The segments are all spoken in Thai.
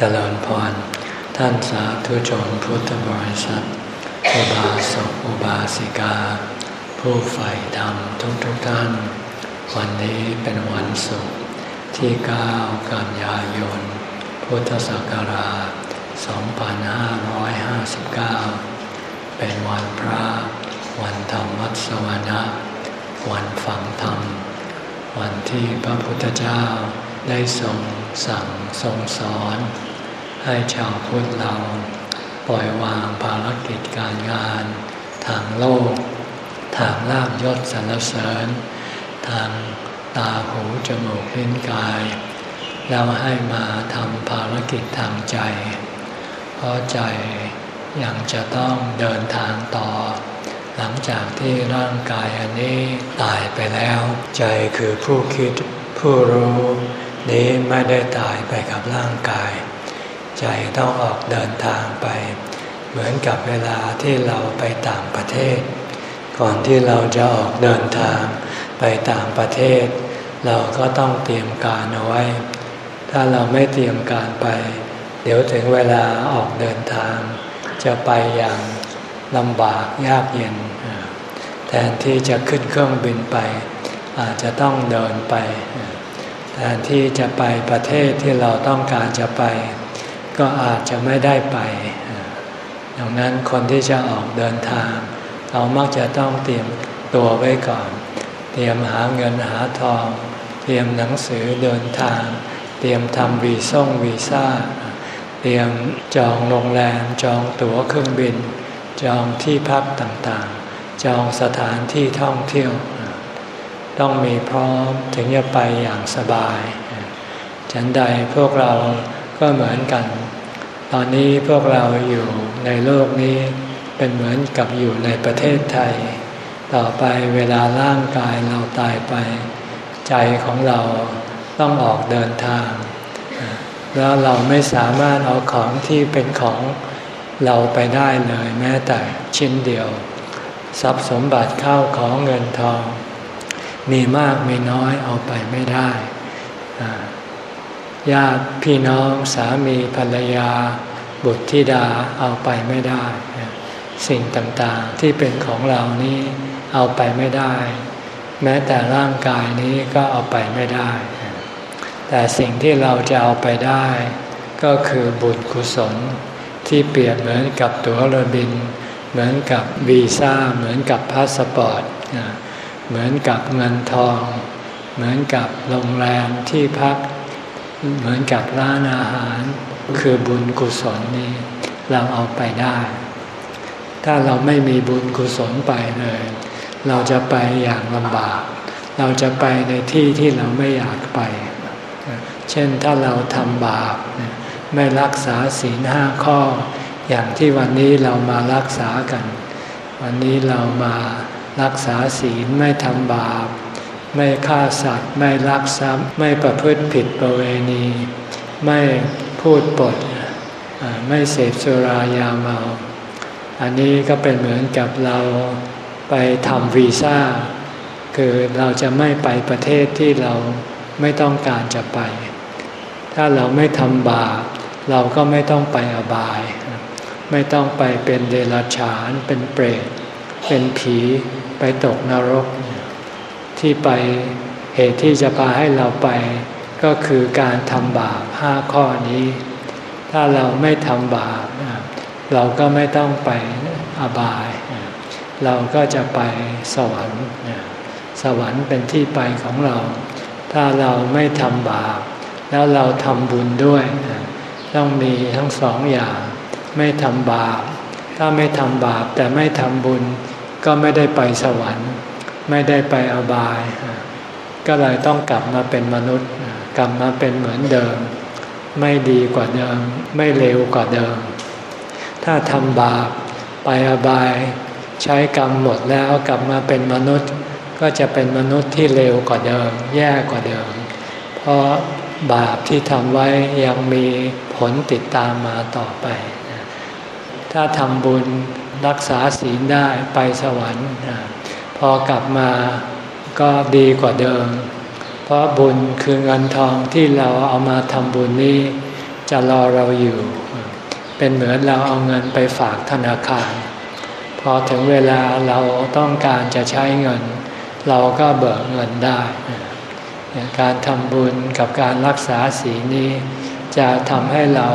เจริญพร ท่านสาธุชนพุทธบริษัท อุบาสกอุบาสิกา ผู้ใฝ่ธรรมทุกทุกท่าน วันนี้เป็นวันศุกร์ที่ 9 กันยายน พุทธศักราช 2559 เป็นวันพระ วันธรรมวัสวนะวันฝังธรรม วันที่พระพุทธเจ้าได้ทรงสั่งทรงสอน ให้ชาวพุทธเราปล่อยวางภารกิจการงาน ทางโลก ทางลาบยศสรรเสริญ ทางตาหูจมูกลิ้นกาย แล้วให้มาทำภารกิจทางใจ เพราะใจยังจะต้องเดินทางต่อ หลังจากที่ร่างกายอันนี้ตายไปแล้ว ใจคือผู้คิดผู้รู้นี้ไม่ได้ตายไปกับร่างกาย ใจต้องออกเดินทางไป เหมือนกับเวลาที่เราไปต่างประเทศ ก่อนที่เราจะออกเดินทางไปต่างประเทศ เราก็ต้องเตรียมการเอาไว้ ถ้าเราไม่เตรียมการไป เดี๋ยวถึงเวลาออกเดินทาง จะไปอย่างลำบากยากเย็น แทนที่จะขึ้นเครื่องบินไป อาจจะต้องเดินไปแทนที่จะไปประเทศที่เราต้องการจะไป ก็อาจจะไม่ได้ไปดังนั้นคนที่จะออกเดินทาง เรามักจะต้องเตรียมตัวไว้ก่อน เตรียมหาเงินหาทอง เตรียมหนังสือเดินทาง เตรียมทำวีซ่งวีซ่า เตรียมจองโรงแรม จองตั๋วเครื่องบิน จองที่พักต่างๆ จองสถานที่ท่องเที่ยว ต้องมีพร้อมถึงจะไปอย่างสบาย ฉันใดพวกเราก็เหมือนกัน ตอนนี้พวกเราอยู่ในโลกนี้เป็นเหมือนกับอยู่ในประเทศไทย ต่อไปเวลาร่างกายเราตายไป ใจของเราต้องออกเดินทาง แล้วเราไม่สามารถเอาของที่เป็นของเราไปได้เลยแม้แต่ชิ้นเดียว ทรัพย์สมบัติเข้าของเงินทอง มีมากมีน้อยเอาไปไม่ได้ ญาติพี่น้องสามีภรรยา บุตรธิดาเอาไปไม่ได้ สิ่งต่างๆที่เป็นของเรานี้เอาไปไม่ได้ แม้แต่ร่างกายนี้ก็เอาไปไม่ได้ แต่สิ่งที่เราจะเอาไปได้ ก็คือบุญกุศล ที่เปรียบเหมือนกับตั๋วเรือบิน เหมือนกับวีซ่าเหมือนกับพาสปอร์ตเหมือนกับเงินทอง เหมือนกับโรงแรมที่พัก เหมือนกับร้านอาหาร คือบุญกุศลนี้เราเอาไปได้ ถ้าเราไม่มีบุญกุศลไปเลย เราจะไปอย่างลำบาก เราจะไปในที่ที่เราไม่อยากไป เช่นถ้าเราทำบาปไม่รักษาศีลห้าข้อ อย่างที่วันนี้เรามารักษากัน วันนี้เรามารักษาศีลไม่ทำบาป ไม่ฆ่าสัตว์ ไม่ลักทรัพย์ ไม่ประพฤติผิดประเวณี ไม่พูดปด ไม่เสพสุรายาเมา อันนี้ก็เป็นเหมือนกับเราไปทำวีซ่า คือเราจะไม่ไปประเทศที่เราไม่ต้องการจะไป ถ้าเราไม่ทำบาปเราก็ไม่ต้องไปอบาย ไม่ต้องไปเป็นเดรัจฉาน เป็นเปรต เป็นผี ไปตกนรก ที่ไปเหตุที่จะพาให้เราไป ก็คือการทำบาปห้าข้อนี้ ถ้าเราไม่ทำบาปเราก็ไม่ต้องไปอบาย เราก็จะไปสวรรค์สวรรค์เป็นที่ไปของเรา ถ้าเราไม่ทำบาป แล้วเราทำบุญด้วย ต้องมีทั้งสองอย่าง ไม่ทำบาป ถ้าไม่ทำบาปแต่ไม่ทำบุญ ก็ไม่ได้ไปสวรรค์ ไม่ได้ไปอบาย ก็เลยต้องกลับมาเป็นมนุษย์ กลับมาเป็นเหมือนเดิม ไม่ดีกว่าเดิม ไม่เร็วกว่าเดิม ถ้าทำบาปไปอบาย ใช้กรรมหมดแล้วกลับมาเป็นมนุษย์ ก็จะเป็นมนุษย์ที่เร็วกว่าเดิม แย่กว่าเดิม เพราะบาปที่ทำไว้ยังมีผลติดตามมาต่อไป ถ้าทำบุญรักษาศีลได้ไปสวรรค์ พอกลับมาก็ดีกว่าเดิม เพราะบุญคือเงินทองที่เราเอามาทำบุญนี้ จะรอเราอยู่ เป็นเหมือนเราเอาเงินไปฝากธนาคาร พอถึงเวลาเราต้องการจะใช้เงิน เราก็เบิกเงินได้ การทำบุญกับการรักษาศีลนี้ จะทำให้เรา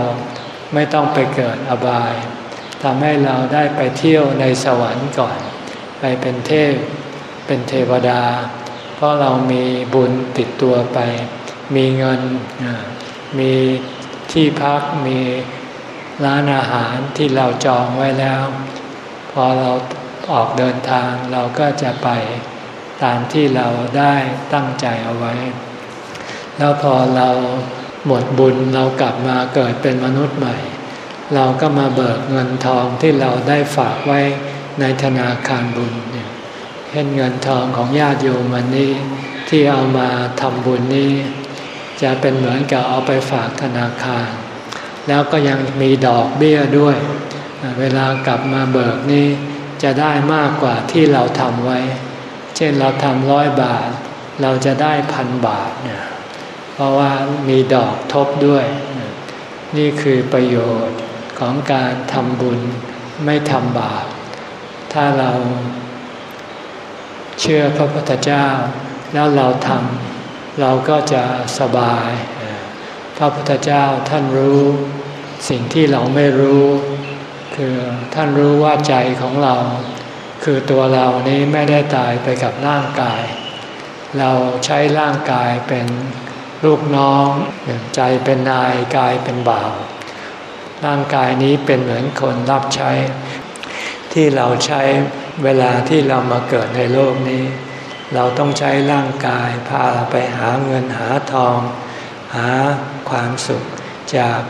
ไม่ต้องไปเกิดอบายทำให้เราได้ไปเที่ยวในสวรรค์ก่อน ไปเป็นเทพ เป็นเทวดา เพราะเรามีบุญติดตัวไป มีเงิน มีที่พัก มีร้านอาหารที่เราจองไว้แล้ว พอเราออกเดินทางเราก็จะไปตามที่เราได้ตั้งใจเอาไว้ แล้วพอเราหมดบุญเรากลับมาเกิดเป็นมนุษย์ใหม่ เราก็มาเบิกเงินทองที่เราได้ฝากไว้ ในธนาคารบุญเนี่ยเห็นเงินทองของญาติโยมวันนี้ที่เอามาทำบุญนี้ จะเป็นเหมือนกับเอาไปฝากธนาคาร แล้วก็ยังมีดอกเบี้ยด้วย เวลากลับมาเบิกนี้จะได้มากกว่าที่เราทำไว้ เช่นเราทำร้อยบาท เราจะได้พันบาทเนี่ยเพราะว่ามีดอกทบด้วย นี่คือประโยชน์ของการทำบุญไม่ทำบาป ถ้าเราเชื่อพระพุทธเจ้า แล้วเราทำเราก็จะสบาย พระพุทธเจ้าท่านรู้สิ่งที่เราไม่รู้ คือท่านรู้ว่าใจของเรา คือตัวเรานี้ไม่ได้ตายไปกับร่างกาย เราใช้ร่างกายเป็นลูกน้องใจเป็นนายกายเป็นบ่าว ร่างกายนี้เป็นเหมือนคนรับใช้ ที่เราใช้เวลาที่เรามาเกิดในโลกนี้ เราต้องใช้ร่างกายพาไปหาเงินหาทอง หาความสุข จาก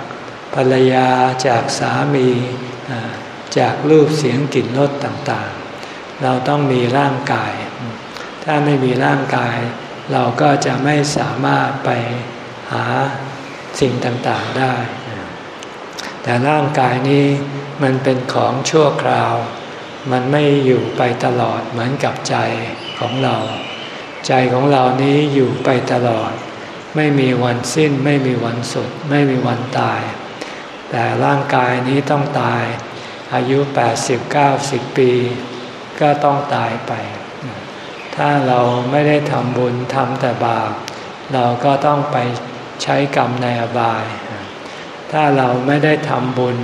ภรรยาจากสามี จากรูปเสียงกลิ่นรสต่างๆ เราต้องมีร่างกาย ถ้าไม่มีร่างกาย เราก็จะไม่สามารถไปหาสิ่งต่างๆได้ แต่ร่างกายนี้ มันเป็นของชั่วคราว มันไม่อยู่ไปตลอดเหมือนกับใจของเรา ใจของเรานี้อยู่ไปตลอด ไม่มีวันสิ้น ไม่มีวันสุด ไม่มีวันตาย แต่ร่างกายนี้ต้องตาย อายุ 80-90 ปี ก็ต้องตายไป ถ้าเราไม่ได้ทำบุญทำแต่บาป เราก็ต้องไปใช้กรรมในอบาย ถ้าเราไม่ได้ทำบุญ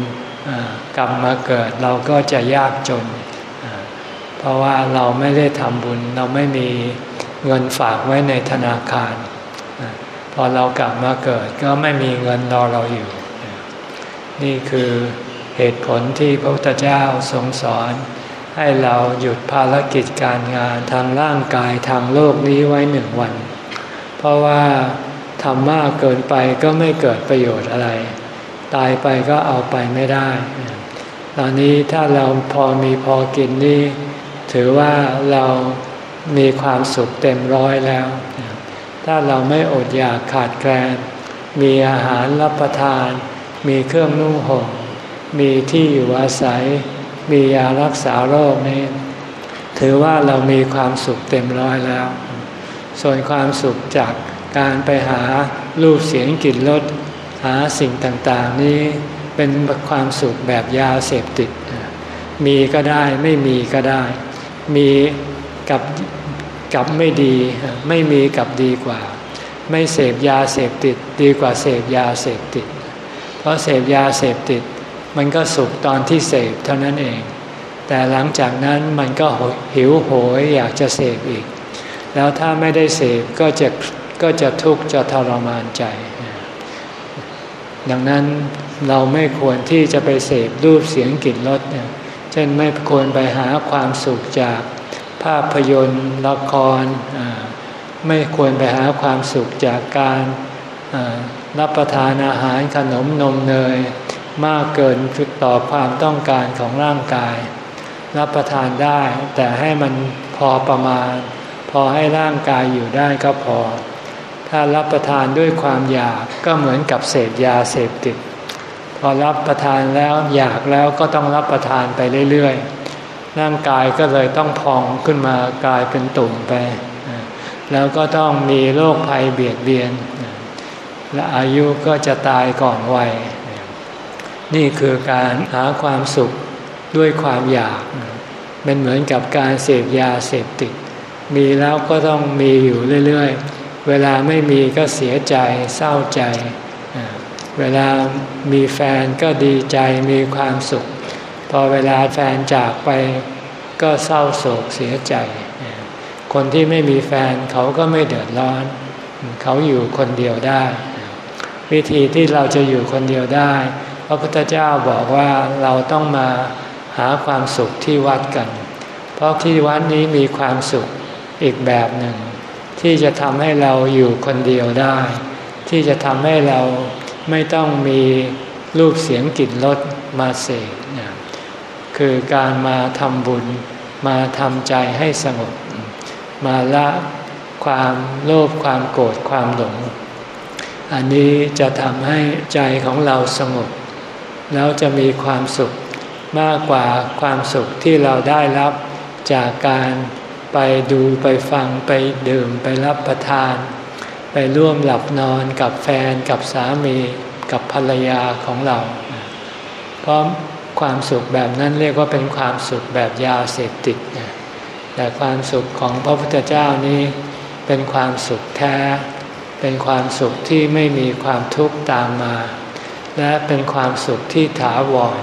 กรรมมาเกิดเราก็จะยากจน เพราะว่าเราไม่ได้ทำบุญ เราไม่มีเงินฝากไว้ในธนาคาร พอเรากลับมาเกิดก็ไม่มีเงินรอเราอยู่ นี่คือเหตุผลที่พระพุทธเจ้าทรงสอน ให้เราหยุดภารกิจการงานทางร่างกายทางโลกนี้ไว้หนึ่งวัน เพราะว่าทำมากเกินไปก็ไม่เกิดประโยชน์อะไร ตายไปก็เอาไปไม่ได้ ตอนนี้ถ้าเราพอมีพอกินนี่ถือว่าเรามีความสุขเต็มร้อยแล้ว ถ้าเราไม่อดอยากขาดแคลน มีอาหารรับประทาน มีเครื่องนุ่งห่ม มีที่อยู่อาศัย มียารักษาโรคนี้ ถือว่าเรามีความสุขเต็มร้อยแล้ว ส่วนความสุขจากการไปหารูปเสียงกลิ่นรส หาสิ่งต่างๆ นี้เป็นความสุขแบบยาเสพติด มีก็ได้ไม่มีก็ได้ มีกับกับไม่ดี ไม่มีกับดีกว่า ไม่เสพยาเสพติด ดีกว่าเสพยาเสพติด เพราะเสพยาเสพติด มันก็สุขตอนที่เสพเท่านั้นเอง แต่หลังจากนั้นมันก็หิวโหยอยากจะเสพอีก แล้วถ้าไม่ได้เสพก็จะก็จะทุกข์จะทรมานใจ ดังนั้นเราไม่ควรที่จะไปเสพรูปเสียงกลิ่นรสเนี่ยเช่นไม่ควรไปหาความสุขจากภาพยนตร์ละคร ไม่ควรไปหาความสุขจากการรับประทานอาหารขนมนมเนย มากเกินต่อความต้องการของร่างกาย รับประทานได้ แต่ให้มันพอประมาณ พอให้ร่างกายอยู่ได้ก็พอ ถ้ารับประทานด้วยความอยากก็เหมือนกับเสพยาเสพติด พอรับประทานแล้วอยากแล้วก็ต้องรับประทานไปเรื่อยๆร่างกายก็เลยต้องพองขึ้นมากลายเป็นตุ่มไป แล้วก็ต้องมีโรคภัยเบียดเบียน และอายุก็จะตายก่อนวัย นี่คือการหาความสุขด้วยความอยาก เป็นเหมือนกับการเสพยาเสพติด มีแล้วก็ต้องมีอยู่เรื่อยๆ เวลาไม่มีก็เสียใจเศร้าใจ เวลามีแฟนก็ดีใจมีความสุข พอเวลาแฟนจากไปก็เศร้าโศกเสียใจ คนที่ไม่มีแฟนเขาก็ไม่เดือดร้อน เขาอยู่คนเดียวได้ วิธีที่เราจะอยู่คนเดียวได้ พระพุทธเจ้าบอกว่าเราต้องมาหาความสุขที่วัดกัน เพราะที่วัดนี้มีความสุขอีกแบบหนึ่ง ที่จะทำให้เราอยู่คนเดียวได้ ที่จะทำให้เราไม่ต้องมีรูปเสียงกลิ่นรสมาเสกคือการมาทำบุญ มาทำใจให้สงบ มาละความโลภความโกรธความหลง อันนี้จะทำให้ใจของเราสงบ แล้วจะมีความสุขมากกว่าความสุขที่เราได้รับจากการ ไปดูไปฟังไปดื่มไปรับประทาน ไปร่วมหลับนอนกับแฟนกับสามีกับภรรยาของเรา เพราะความสุขแบบนั้นเรียกว่าเป็นความสุขแบบยาเสพติด แต่ความสุขของพระพุทธเจ้านี้เป็นความสุขแท้ เป็นความสุขที่ไม่มีความทุกข์ตามมา และเป็นความสุขที่ถาวร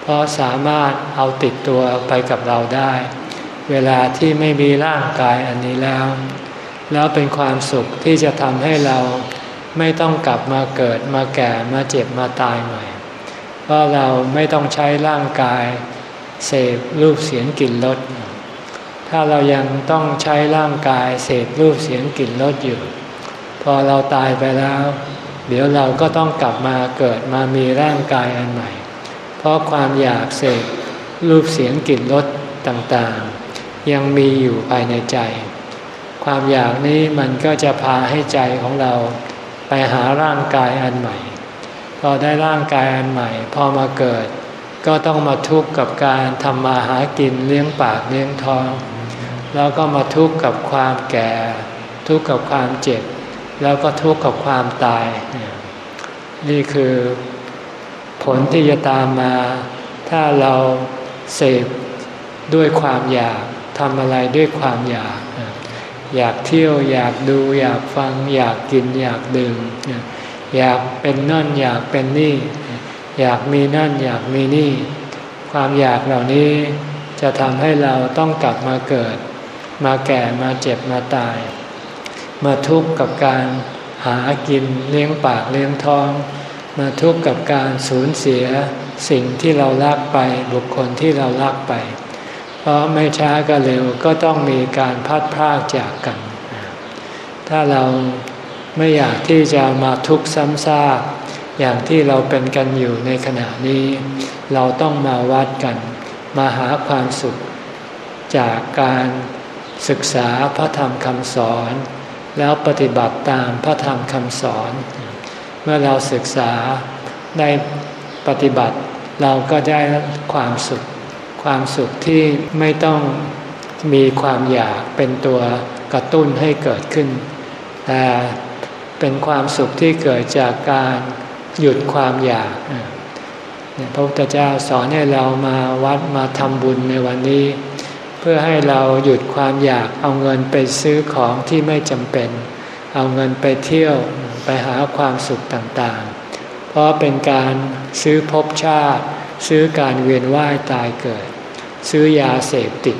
เพราะสามารถเอาติดตัวไปกับเราได้ เวลาที่ไม่มีร่างกายอันนี้แล้ว แล้วเป็นความสุขที่จะทำให้เราไม่ต้องกลับมาเกิดมาแก่มาเจ็บมาตายใหม่ เพราะเราไม่ต้องใช้ร่างกาย เสพรูปเสียงกลิ่นรสถ้าเรายังต้องใช้ร่างกายเสพรูปเสียงกลิ่นรสอยู่ พอเราตายไปแล้ว เดี๋ยวเราก็ต้องกลับมาเกิดมามีร่างกายอันใหม่ เพราะความอยากเสพรูปเสียงกลิ่นรสต่างๆ ยังมีอยู่ภายในใจ ความอยากนี้มันก็จะพาให้ใจของเราไปหาร่างกายอันใหม่ พอได้ร่างกายอันใหม่ พอมาเกิด ก็ต้องมาทุกข์กับการทำมาหากินเลี้ยงปากเลี้ยงท้อง แล้วก็มาทุกข์กับความแก่ ทุกข์กับความเจ็บ แล้วก็ทุกข์กับความตาย นี่คือผลที่จะตามมา ถ้าเราเสพด้วยความอยาก ทำอะไรด้วยความอยาก อยากเที่ยวอยากดูอยากฟัง อยากกินอยากดื่มอยากเป็นนั่นอยากเป็นนี่ อยากมีนั่นอยากมีนี่ ความอยากเหล่านี้จะทำให้เราต้องกลับมาเกิด มาแก่มาเจ็บมาตาย มาทุกข์กับการหากินเลี้ยงปากเลี้ยงท้อง มาทุกข์กับการสูญเสียสิ่งที่เรารักไปบุคคลที่เรารักไป เพราะไม่ช้าก็เร็วก็ต้องมีการพัดพรากจากกัน ถ้าเราไม่อยากที่จะมาทุกข์ซ้ำซากอย่างที่เราเป็นกันอยู่ในขณะนี้ เราต้องมาวัดกัน มาหาความสุข จากการศึกษาพระธรรมคำสอน แล้วปฏิบัติตามพระธรรมคำสอน เมื่อเราศึกษาได้ปฏิบัติเราก็ได้ความสุข ความสุขที่ไม่ต้องมีความอยากเป็นตัวกระตุ้นให้เกิดขึ้น แต่เป็นความสุขที่เกิดจากการหยุดความอยากพระพุทธเจ้าสอนให้เรามาวัดมาทำบุญในวันนี้ เพื่อให้เราหยุดความอยากเอาเงินไปซื้อของที่ไม่จำเป็น เอาเงินไปเที่ยวไปหาความสุขต่างๆ เพราะเป็นการซื้อภพชาติ ซื้อการเวียนว่ายตายเกิด ซื้อยาเสพติด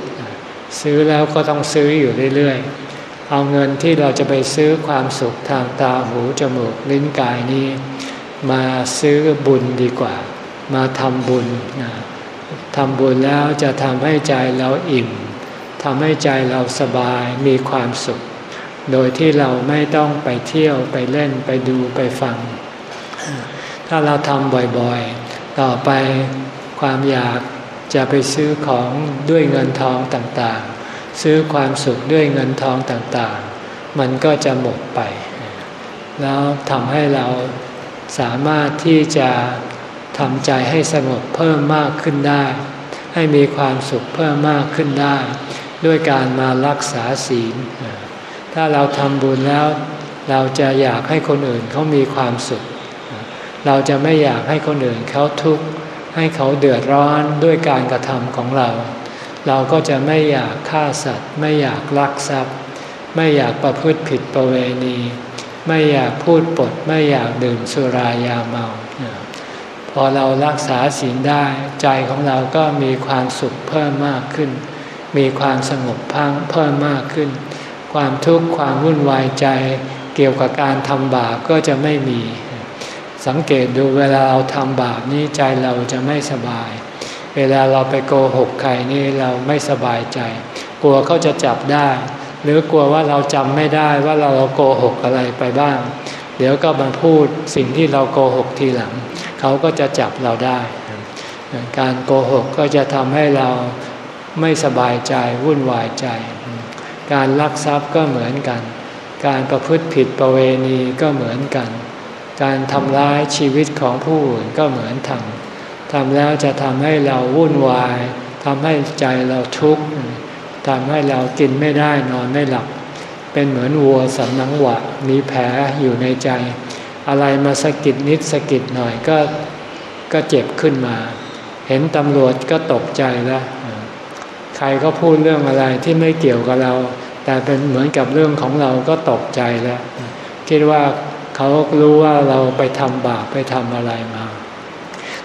ซื้อแล้วก็ต้องซื้ออยู่เรื่อยๆ เอาเงินที่เราจะไปซื้อความสุขทางตาหูจมูกลิ้นกายนี้ มาซื้อบุญดีกว่า มาทำบุญทำบุญแล้วจะทำให้ใจเราอิ่มทำให้ใจเราสบายมีความสุข โดยที่เราไม่ต้องไปเที่ยวไปเล่นไปดูไปฟัง ถ้าเราทำบ่อยๆ ต่อไปความอยาก จะไปซื้อของด้วยเงินทองต่างๆ ซื้อความสุขด้วยเงินทองต่างๆ มันก็จะหมดไป แล้วทำให้เราสามารถที่จะทำใจให้สงบเพิ่มมากขึ้นได้ ให้มีความสุขเพิ่มมากขึ้นได้ ด้วยการมารักษาศีล ถ้าเราทำบุญแล้วเราจะอยากให้คนอื่นเขามีความสุข เราจะไม่อยากให้คนอื่นเขาทุกข์ ให้เขาเดือดร้อนด้วยการกระทำของเรา เราก็จะไม่อยากฆ่าสัตว์ ไม่อยากลักทรัพย์ ไม่อยากประพฤติผิดประเวณี ไม่อยากพูดปด ไม่อยากดื่มสุรายาเมา พอเรารักษาศีลได้ใจของเราก็มีความสุขเพิ่มมากขึ้น มีความสงบพังเพิ่มมากขึ้น ความทุกข์ความวุ่นวายใจ เกี่ยวกับการทำบาปก็จะไม่มี สังเกตดูเวลาเราทำบาปนี้ใจเราจะไม่สบาย เวลาเราไปโกหกใครนี่เราไม่สบายใจ กลัวเขาจะจับได้ หรือกลัวว่าเราจำไม่ได้ว่าเราโกหกอะไรไปบ้าง เดี๋ยวก็มาพูดสิ่งที่เราโกหกทีหลัง เขาก็จะจับเราได้ การโกหกก็จะทำให้เราไม่สบายใจวุ่นวายใจ การลักทรัพย์ก็เหมือนกัน การประพฤติผิดประเวณีก็เหมือนกัน การทำร้ายชีวิตของผู้อื่นก็เหมือนทำทำแล้วจะทำให้เราวุ่นวายทำให้ใจเราทุกข์ทำให้เรากินไม่ได้นอนไม่หลับ เป็นเหมือนวัวสำนังหวะ มีแผลอยู่ในใจ อะไรมาสะกิดนิดสะกิดหน่อยก็ก็เจ็บขึ้นมา เห็นตำรวจก็ตกใจแล้ว ใครก็พูดเรื่องอะไรที่ไม่เกี่ยวกับเรา แต่เป็นเหมือนกับเรื่องของเราก็ตกใจแล้ว คิดว่า เขารู้ว่าเราไปทำบาปไปทำอะไรมา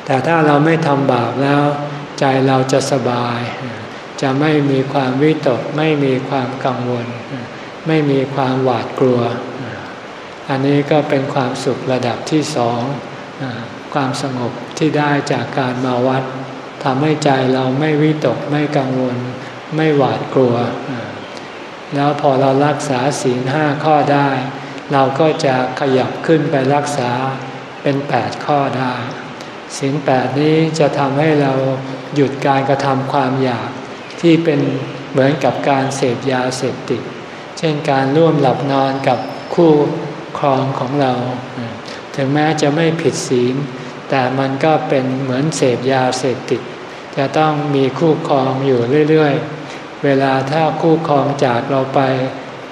แต่ถ้าเราไม่ทำบาปแล้ว ใจเราจะสบาย จะไม่มีความวิตก ไม่มีความกังวล ไม่มีความหวาดกลัว อันนี้ก็เป็นความสุขระดับที่สอง ความสงบที่ได้จากการมาวัดทำให้ใจเราไม่วิตก ไม่กังวล ไม่หวาดกลัว แล้วพอเรารักษาศีลห้าข้อได้ เราก็จะขยับขึ้นไปรักษาเป็นแปดข้อได้ศีลแปดนี้จะทำให้เราหยุดการกระทำความอยากที่เป็นเหมือนกับการเสพยาเสพติด เช่นการร่วมหลับนอนกับคู่ครองของเรา ถึงแม้จะไม่ผิดศีล แต่มันก็เป็นเหมือนเสพยาเสพติด จะต้องมีคู่ครองอยู่เรื่อยๆ เวลาถ้าคู่ครองจากเราไป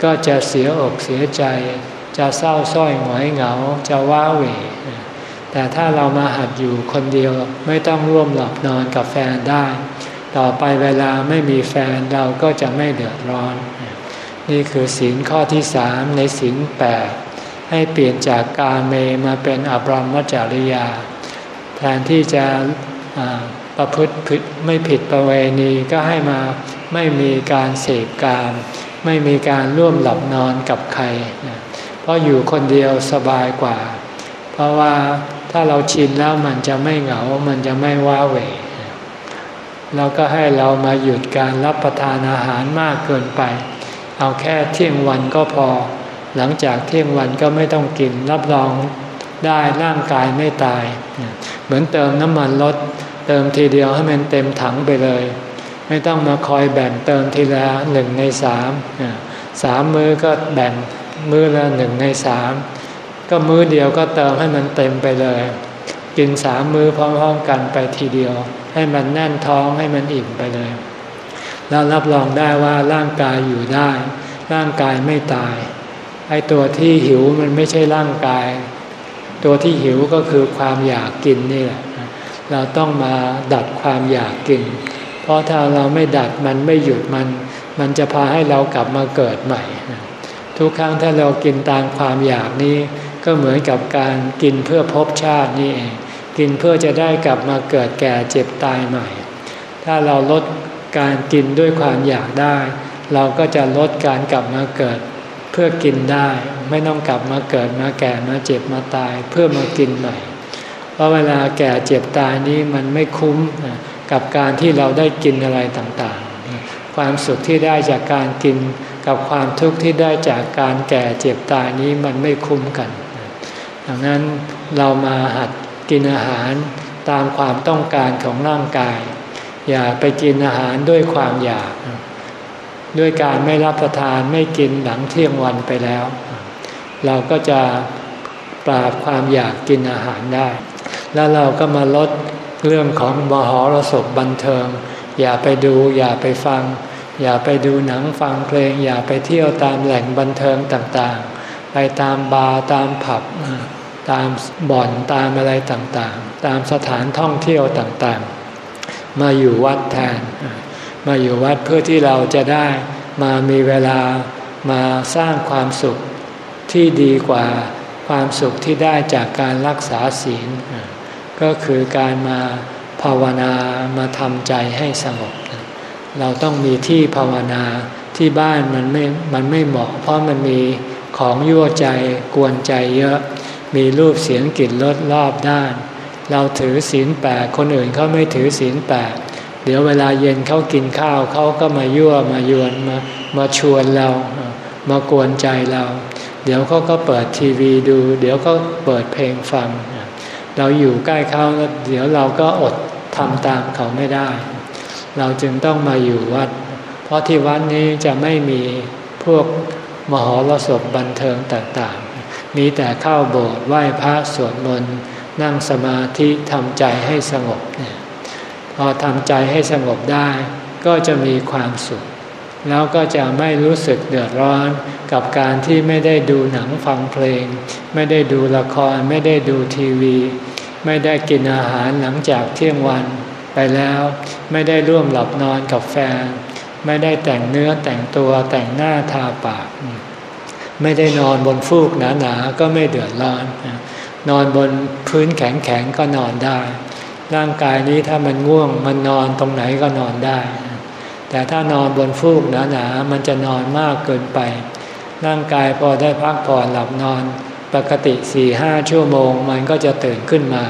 ก็จะเสียอกเสียใจ จะเศร้าส้อยหงอยเหงาจะว้าเหวแต่ถ้าเรามาหัดอยู่คนเดียวไม่ต้องร่วมหลับนอนกับแฟนได้ ต่อไปเวลาไม่มีแฟนเราก็จะไม่เดือดร้อน นี่คือศีลข้อที่สามในศีลแปดให้เปลี่ยนจากกาเมมาเป็นอบรมจริยา แทนที่จะประพฤติผิดไม่ผิดประเวณีก็ให้มาไม่มีการเสพกาม ไม่มีการร่วมหลับนอนกับใคร ราะอยู่คนเดียวสบายกว่า เพราะว่าถ้าเราชินแล้วมันจะไม่เหงา มันจะไม่ว้าเหวเราก็ให้เรามาหยุดการรับประทานอาหารมากเกินไป เอาแค่เที่ยงวันก็พอ หลังจากเที่ยงวันก็ไม่ต้องกินรับรองได้ร่างกายไม่ตาย เหมือนเติมน้ำมันรถเติมทีเดียวให้มันเต็มถังไปเลย ไม่ต้องมาคอยแบ่งเติมทีละหนึ่งในสามสามมือก็แบ่ง มื้อละหนึ่งในสามก็มื้อเดียวก็เติมให้มันเต็มไปเลย กินสามมื้อพร้อมๆกันไปทีเดียว ให้มันแน่นท้องให้มันอิ่มไปเลย แล้วรับรองได้ว่าร่างกายอยู่ได้ ร่างกายไม่ตายไอ้ตัวที่หิวมันไม่ใช่ร่างกาย ตัวที่หิวก็คือความอยากกินนี่แหละเราต้องมาดัดความอยากกิน เพราะถ้าเราไม่ดัดมันไม่หยุดมัน มันจะพาให้เรากลับมาเกิดใหม่ ทุกครั้งถ้าเรากินตามความอยากนี้ ก็เหมือนกับการกินเพื่อพบชาตินี่เอง กินเพื่อจะได้กลับมาเกิดแก่เจ็บตายใหม่ ถ้าเราลดการกินด้วยความอยากได้ เราก็จะลดการกลับมาเกิด เพื่อกินได้ ไม่ต้องกลับมาเกิดมาแก่มาเจ็บมาตายเพื่อมากินใหม่ เพราะเวลาแก่เจ็บตายนี้มันไม่คุ้มกับการที่เราได้กินอะไรต่างๆ ความสุขที่ได้จากการกิน กับความทุกข์ที่ได้จากการแก่เจ็บตายนี้มันไม่คุ้มกัน ดังนั้นเรามาหัดกินอาหารตามความต้องการของร่างกาย อย่าไปกินอาหารด้วยความอยาก ด้วยการไม่รับประทานไม่กินหลังเที่ยงวันไปแล้ว เราก็จะปราบความอยากกินอาหารได้ แล้วเราก็มาลดเรื่องของมหรสพบันเทิง อย่าไปดูอย่าไปฟัง อย่าไปดูหนังฟังเพลง อย่าไปเที่ยวตามแหล่งบันเทิงต่างๆ ไปตามบาร์ตามผับ ตามบ่อนตามอะไรต่างๆ ตามสถานท่องเที่ยวต่างๆ มาอยู่วัดแทน มาอยู่วัดเพื่อที่เราจะได้มามีเวลามาสร้างความสุขที่ดีกว่าความสุขที่ได้จากการรักษาศีล ก็คือการมาภาวนามาทำใจให้สงบ เราต้องมีที่ภาวนาที่บ้านมันไม่มันไม่เหมาะ เพราะมันมีของยั่วใจกวนใจเยอะ มีรูปเสียงกลิ่นรสรอบด้าน เราถือศีลแปดคนอื่นเขาไม่ถือศีลแปดเดี๋ยวเวลาเย็นเขากินข้าวเขาก็มายั่วมายวนมามาชวนเรา มากวนใจเรา เดี๋ยวเขาก็เปิดทีวีดู เดี๋ยวก็เปิดเพลงฟัง เราอยู่ใกล้เขาเดี๋ยวเราก็อดทำตามเขาไม่ได้ เราจึงต้องมาอยู่วัด เพราะที่วัดนี้จะไม่มีพวกมหรสพบันเทิงต่างๆ มีแต่เข้าโบสถ์ไหว้พระสวดมนต์นั่งสมาธิทำใจให้สงบเนี่ยพอทำใจให้สงบได้ ก็จะมีความสุข แล้วก็จะไม่รู้สึกเดือดร้อนกับการที่ไม่ได้ดูหนังฟังเพลง ไม่ได้ดูละคร ไม่ได้ดูทีวี ไม่ได้กินอาหารหลังจากเที่ยงวัน ไปแล้ว ไม่ได้ร่วมหลับนอนกับแฟน ไม่ได้แต่งเนื้อแต่งตัวแต่งหน้าทาปาก ไม่ได้นอนบนฟูกหนาๆก็ไม่เดือดร้อน นอนบนพื้นแข็งๆก็นอนได้ ร่างกายนี้ถ้ามันง่วง มันนอนตรงไหนก็นอนได้ แต่ถ้านอนบนฟูกหนาๆมันจะนอนมากเกินไป ร่างกายพอได้พักผ่อนหลับนอน ปกติสี่ห้าชั่วโมง มันก็จะตื่นขึ้นมา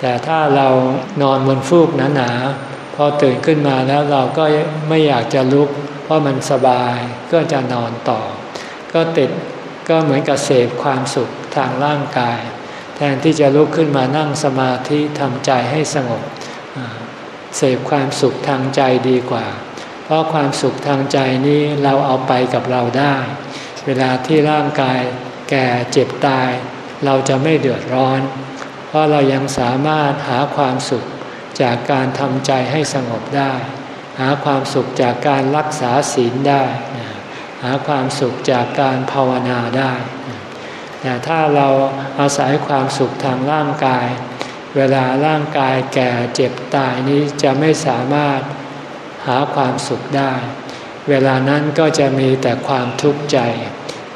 แต่ถ้าเรานอนบนฟูกหนาๆพอตื่นขึ้นมาแล้วเราก็ไม่อยากจะลุก เพราะมันสบายก็จะนอนต่อ ก็ติดก็เหมือนกับเสพความสุขทางร่างกาย แทนที่จะลุกขึ้นมานั่งสมาธิทำใจให้สงบเสพความสุขทางใจดีกว่า เพราะความสุขทางใจนี้เราเอาไปกับเราได้ เวลาที่ร่างกายแก่เจ็บตาย เราจะไม่เดือดร้อน เพราะเรายังสามารถหาความสุขจากการทำใจให้สงบได้ หาความสุขจากการรักษาศีลได้ หาความสุขจากการภาวนาได้แต่ถ้าเราอาศัยความสุขทางร่างกาย เวลาร่างกายแก่เจ็บตายนี้จะไม่สามารถหาความสุขได้ เวลานั้นก็จะมีแต่ความทุกข์ใจ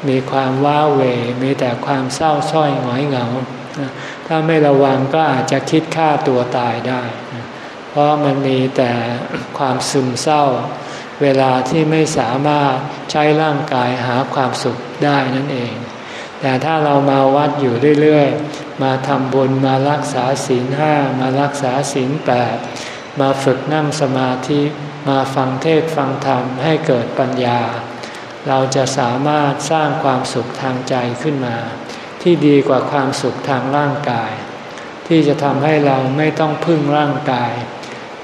มีความว้าเหวมีแต่ความเศร้าส้อยหงอยเหงา ถ้าไม่ระวังก็อาจจะคิดฆ่าตัวตายได้ เพราะมันมีแต่ความซึมเศร้า เวลาที่ไม่สามารถใช้ร่างกายหาความสุขได้นั่นเอง แต่ถ้าเรามาวัดอยู่เรื่อยๆ มาทำบุญมารักษาศีลห้ามารักษาศีลแปดมาฝึกนั่งสมาธิมาฟังเทศฟังธรรมให้เกิดปัญญา เราจะสามารถสร้างความสุขทางใจขึ้นมา ที่ดีกว่าความสุขทางร่างกาย ที่จะทำให้เราไม่ต้องพึ่งร่างกาย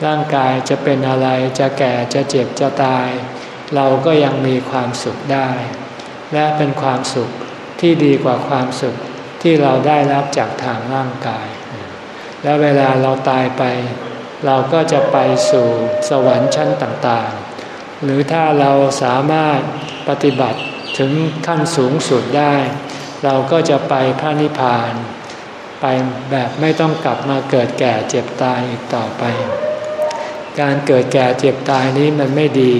ร่างกายจะเป็นอะไรจะแก่จะเจ็บจะตาย เราก็ยังมีความสุขได้ และเป็นความสุขที่ดีกว่าความสุขที่เราได้รับจากทางร่างกาย และเวลาเราตายไป เราก็จะไปสู่สวรรค์ชั้นต่างๆ หรือถ้าเราสามารถปฏิบัติถึงขั้นสูงสุดได้ เราก็จะไปพระนิพพาน ไปแบบไม่ต้องกลับมาเกิดแก่เจ็บตายอีกต่อไป การเกิดแก่เจ็บตายนี้มันไม่ดี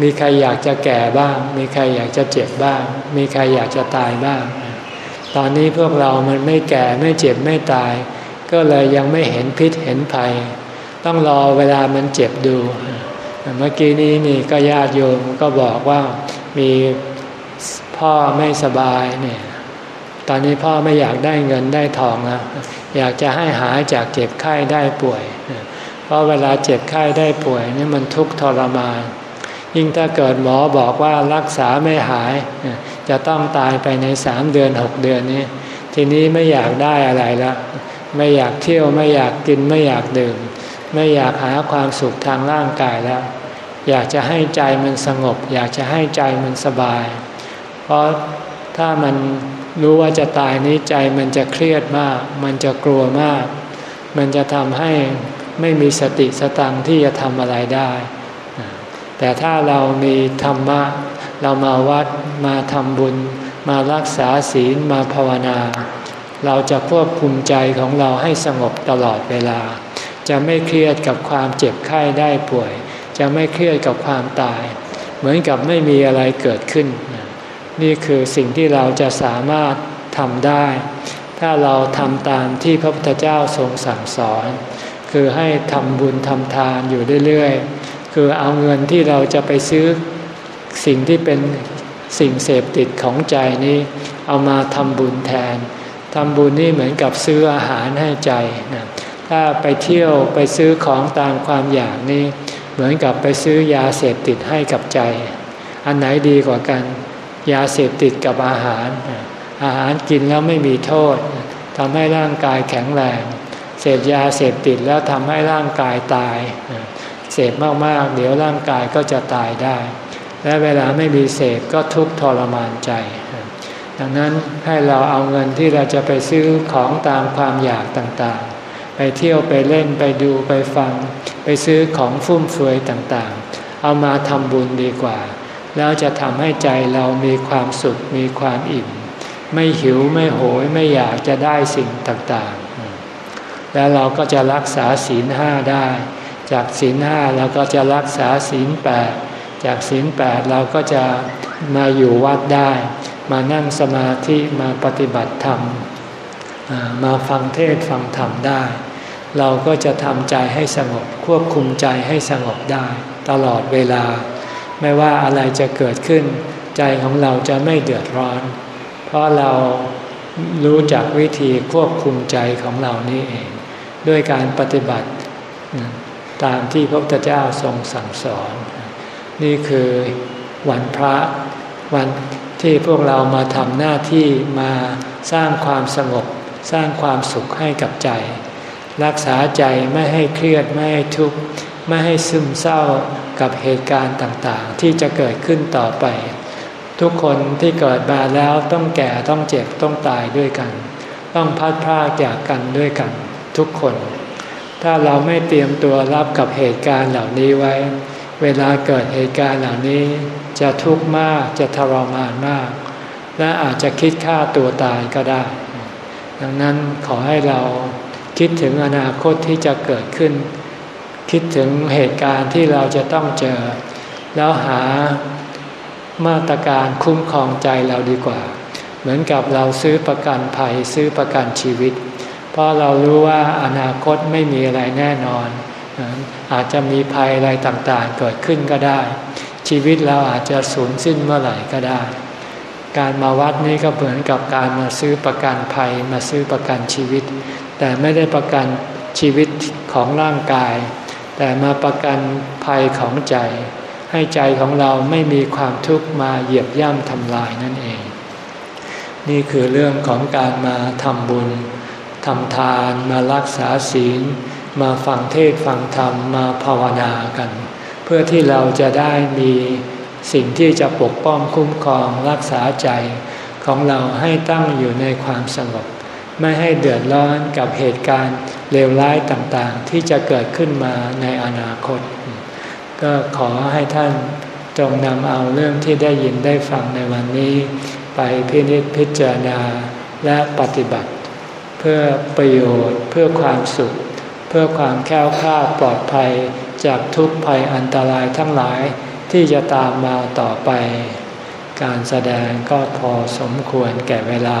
มีใครอยากจะแก่บ้าง มีใครอยากจะเจ็บบ้าง มีใครอยากจะตายบ้าง ตอนนี้พวกเรามันไม่แก่ไม่เจ็บไม่ตาย ก็เลยยังไม่เห็นพิษเห็นภัย ต้องรอเวลามันเจ็บดู เมื่อกี้นี้นี่ก็ญาติโยมก็บอกว่ามี พ่อไม่สบายเนี่ยตอนนี้พ่อไม่อยากได้เงินได้ทองแล้วอยากจะให้หายจากเจ็บไข้ได้ป่วย เพราะเวลาเจ็บไข้ได้ป่วยนี่มันทุกข์ทรมาน ยิ่งถ้าเกิดหมอบอกว่ารักษาไม่หาย จะต้องตายไปในสามเดือนหกเดือนนี้ ทีนี้ไม่อยากได้อะไรละไม่อยากเที่ยวไม่อยากกินไม่อยากดื่ม ไม่อยากหาความสุขทางร่างกายแล้ว อยากจะให้ใจมันสงบ อยากจะให้ใจมันสบาย ราะถ้ามันรู้ว่าจะตายนี้ใจมันจะเครียดมาก มันจะกลัวมาก มันจะทำให้ไม่มีสติสตังที่จะทำอะไรได้ แต่ถ้าเรามีธรรมะ เรามาวัดมาทำบุญ มารักษาศีลมาภาวนา เราจะควบคุมใจของเราให้สงบตลอดเวลา จะไม่เครียดกับความเจ็บไข้ได้ป่วย จะไม่เครียดกับความตาย เหมือนกับไม่มีอะไรเกิดขึ้น นี่คือสิ่งที่เราจะสามารถทำได้ ถ้าเราทำตามที่พระพุทธเจ้าทรงสั่งสอน คือให้ทำบุญทำทานอยู่เรื่อยๆ คือเอาเงินที่เราจะไปซื้อสิ่งที่เป็นสิ่งเสพติดของใจนี้ เอามาทำบุญแทนทำบุญนี่เหมือนกับซื้ออาหารให้ใจนะถ้าไปเที่ยวไปซื้อของตามความอยากนี่เหมือนกับไปซื้อยาเสพติดให้กับใจ อันไหนดีกว่ากัน ยาเสพติดกับอาหาร อาหารกินแล้วไม่มีโทษทำให้ร่างกายแข็งแรง เสพยาเสพติดแล้วทำให้ร่างกายตาย เสพมากๆ เดี๋ยวร่างกายก็จะตายได้ และเวลาไม่มีเสพก็ทุกข์ทรมานใจ ดังนั้นให้เราเอาเงินที่เราจะไปซื้อของตามความอยากต่างๆ ไปเที่ยวไปเล่นไปดูไปฟัง ไปซื้อของฟุ่มเฟือยต่างๆ เอามาทำบุญดีกว่า แล้วจะทำให้ใจเรามีความสุขมีความอิ่ม ไม่หิวไม่โหยไม่อยากจะได้สิ่งต่างๆ แล้วเราก็จะรักษาศีลห้าได้ จากศีลห้าเราก็จะรักษาศีลแปดจากศีลแปดเราก็จะมาอยู่วัดได้ มานั่งสมาธิมาปฏิบัติธรรมมาฟังเทศฟังธรรมได้ เราก็จะทำใจให้สงบควบคุมใจให้สงบได้ ตลอดเวลา ไม่ว่าอะไรจะเกิดขึ้น ใจของเราจะไม่เดือดร้อน เพราะเรารู้จักวิธีควบคุมใจของเรานี่เอง ด้วยการปฏิบัติตามที่พระพุทธเจ้าทรงสั่งสอน นี่คือวันพระวันที่พวกเรามาทำหน้าที่มาสร้างความสงบ สร้างความสุขให้กับใจ รักษาใจไม่ให้เครียดไม่ให้ทุกข์ไม่ให้ซึมเศร้า กับเหตุการณ์ต่างๆ ที่จะเกิดขึ้นต่อไป ทุกคนที่เกิดมาแล้วต้องแก่ต้องเจ็บต้องตายด้วยกัน ต้องพัดพรากจากกันด้วยกัน ทุกคน ถ้าเราไม่เตรียมตัวรับกับเหตุการณ์เหล่านี้ไว้ เวลาเกิดเหตุการณ์เหล่านี้ จะทุกข์มากจะทรมานมาก และอาจจะคิดฆ่าตัวตายก็ได้ ดังนั้นขอให้เราคิดถึงอนาคตที่จะเกิดขึ้น คิดถึงเหตุการณ์ที่เราจะต้องเจอ แล้วหามาตรการคุ้มครองใจเราดีกว่า เหมือนกับเราซื้อประกันภัยซื้อประกันชีวิต เพราะเรารู้ว่าอนาคตไม่มีอะไรแน่นอน อาจจะมีภัยอะไรต่างๆเกิดขึ้นก็ได้ ชีวิตเราอาจจะสูญสิ้นเมื่อไหร่ก็ได้ การมาวัดนี้ก็เหมือนกับการมาซื้อประกันภัยมาซื้อประกันชีวิต แต่ไม่ได้ประกันชีวิตของร่างกาย แต่มาประกันภัยของใจ ให้ใจของเราไม่มีความทุกข์มาเหยียบย่ำทำลายนั่นเอง นี่คือเรื่องของการมาทำบุญทำทานมารักษาศีล มาฟังเทศฟังธรรมมาภาวนากัน เพื่อที่เราจะได้มีสิ่งที่จะปกป้องคุ้มครองรักษาใจของเราให้ตั้งอยู่ในความสงบ ไม่ให้เดือดร้อนกับเหตุการณ์เลวร้ายต่างๆ ที่จะเกิดขึ้นมาในอนาคต ก็ขอให้ท่านจงนำเอาเรื่องที่ได้ยินได้ฟังในวันนี้ ไปพินิจพิจารณาและปฏิบัติ เพื่อประโยชน์เพื่อความสุข เพื่อความแค้วคลาดปลอดภัยจากทุกภัยอันตรายทั้งหลายที่จะตามมาต่อไป การแสดงก็พอสมควรแก่เวลา